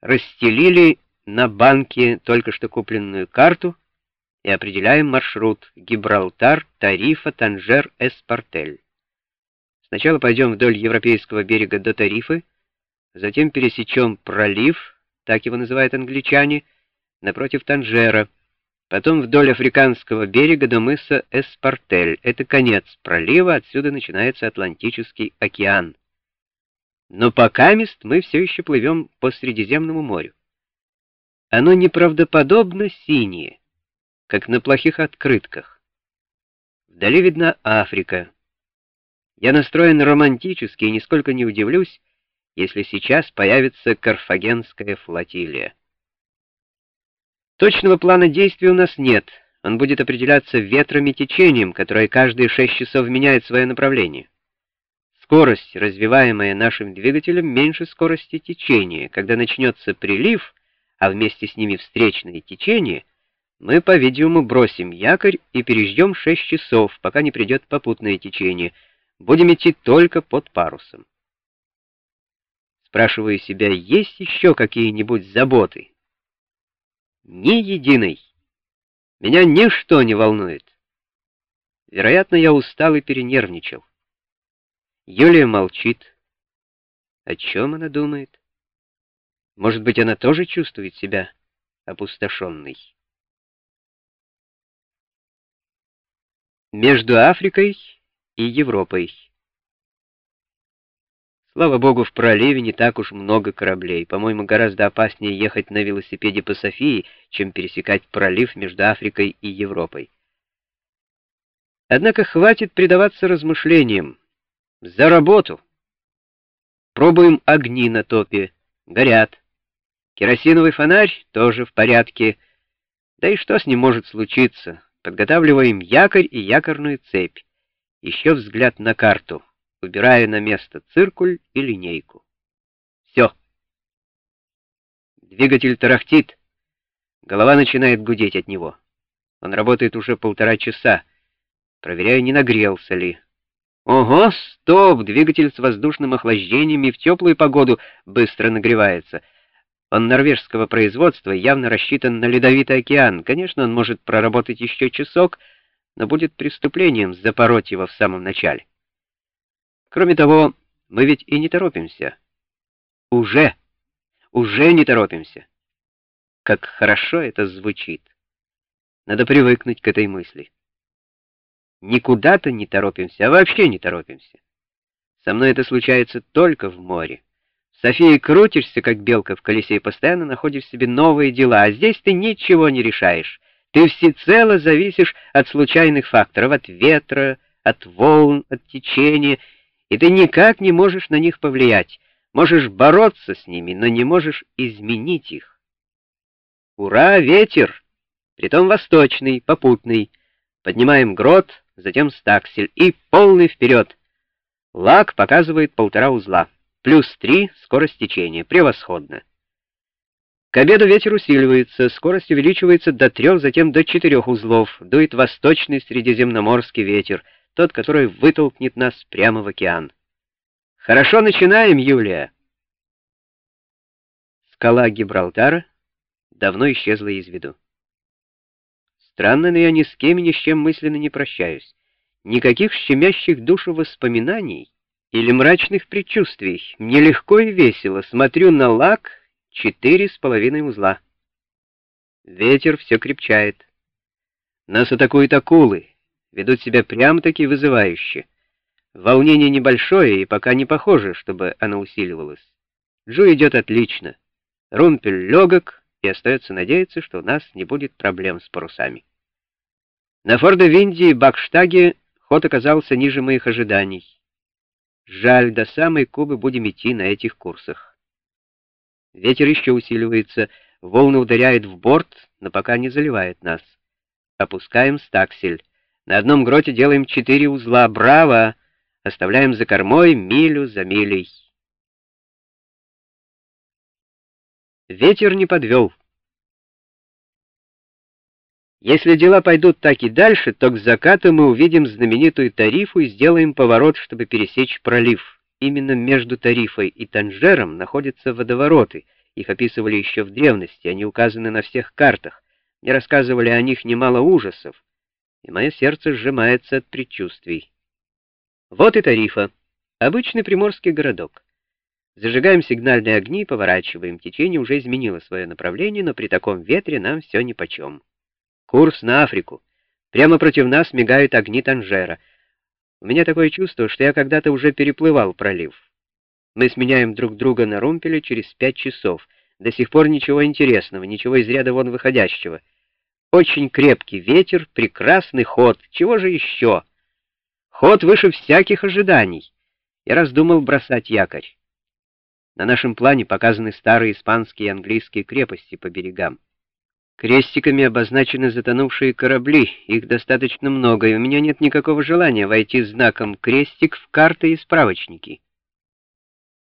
расстелили на банке только что купленную карту и определяем маршрут Гибралтар, Тарифа, Танжер, Эспартель. Сначала пойдем вдоль европейского берега до Тарифы, затем пересечем пролив, так его называют англичане, напротив Танжера, потом вдоль африканского берега до мыса Эспартель. Это конец пролива, отсюда начинается Атлантический океан. Но пока мест мы все еще плывем по Средиземному морю. Оно неправдоподобно синее, как на плохих открытках. Вдали видна Африка. Я настроен романтически и нисколько не удивлюсь, если сейчас появится карфагенская флотилия. Точного плана действий у нас нет. Он будет определяться ветром и течением, которое каждые шесть часов меняет свое направление. Скорость, развиваемая нашим двигателем, меньше скорости течения. Когда начнется прилив, а вместе с ними встречное течение, мы, по-видимому, бросим якорь и переждем 6 часов, пока не придет попутное течение. Будем идти только под парусом. Спрашиваю себя, есть еще какие-нибудь заботы? Ни единой. Меня ничто не волнует. Вероятно, я устал и перенервничал. Юлия молчит. О чем она думает? Может быть, она тоже чувствует себя опустошенной? Между Африкой и Европой. Слава богу, в проливе не так уж много кораблей. По-моему, гораздо опаснее ехать на велосипеде по Софии, чем пересекать пролив между Африкой и Европой. Однако хватит предаваться размышлениям. За работу! Пробуем огни на топе. Горят. Керосиновый фонарь тоже в порядке. Да и что с ним может случиться? Подготавливаем якорь и якорную цепь. Еще взгляд на карту. Убираю на место циркуль и линейку. Все. Двигатель тарахтит. Голова начинает гудеть от него. Он работает уже полтора часа. Проверяю, не нагрелся ли. Ого, стоп! Двигатель с воздушным охлаждением и в теплую погоду быстро нагревается. Он норвежского производства, явно рассчитан на ледовитый океан. Конечно, он может проработать еще часок, но будет преступлением запороть его в самом начале. Кроме того, мы ведь и не торопимся. Уже, уже не торопимся. Как хорошо это звучит. Надо привыкнуть к этой мысли. Никуда-то не торопимся, а вообще не торопимся. Со мной это случается только в море. В Софии крутишься, как белка в колесе, и постоянно находишь себе новые дела, а здесь ты ничего не решаешь. Ты всецело зависишь от случайных факторов, от ветра, от волн, от течения, и ты никак не можешь на них повлиять. Можешь бороться с ними, но не можешь изменить их. Ура, ветер! Притом восточный, попутный. Поднимаем грот, затем стаксель и полный вперед. Лак показывает полтора узла. Плюс три скорость течения. Превосходно. К обеду ветер усиливается, скорость увеличивается до трех, затем до четырех узлов. Дует восточный средиземноморский ветер, тот, который вытолкнет нас прямо в океан. Хорошо начинаем, Юлия. Скала Гибралтара давно исчезла из виду. Странно, но я ни с кем ни с чем мысленно не прощаюсь. Никаких щемящих душу воспоминаний или мрачных предчувствий. Мне легко и весело. Смотрю на лак четыре с половиной узла. Ветер все крепчает. Нас атакуют акулы, ведут себя прям-таки вызывающе. Волнение небольшое и пока не похоже, чтобы оно усиливалось. Джу идет отлично. Румпель легок, и остается надеяться, что у нас не будет проблем с парусами. На Фордо-Винде и Бакштаге ход оказался ниже моих ожиданий. Жаль, до самой Кубы будем идти на этих курсах. Ветер еще усиливается, волны ударяют в борт, но пока не заливает нас. Опускаем стаксель. На одном гроте делаем четыре узла. Браво! Оставляем за кормой милю за милей. Ветер не подвел. Если дела пойдут так и дальше, то к закату мы увидим знаменитую Тарифу и сделаем поворот, чтобы пересечь пролив. Именно между Тарифой и Танжером находятся водовороты, Их описывали еще в древности, они указаны на всех картах. Мне рассказывали о них немало ужасов, и мое сердце сжимается от предчувствий. Вот и Тарифа, обычный приморский городок. Зажигаем сигнальные огни и поворачиваем. Течение уже изменило свое направление, но при таком ветре нам все нипочем. Курс на Африку. Прямо против нас мигают огни Танжера. У меня такое чувство, что я когда-то уже переплывал пролив. Мы сменяем друг друга на румпеле через пять часов. До сих пор ничего интересного, ничего из ряда вон выходящего. Очень крепкий ветер, прекрасный ход. Чего же еще? Ход выше всяких ожиданий. Я раздумал бросать якорь. На нашем плане показаны старые испанские и английские крепости по берегам. Крестиками обозначены затонувшие корабли, их достаточно много, и у меня нет никакого желания войти знаком «крестик» в карты и справочники.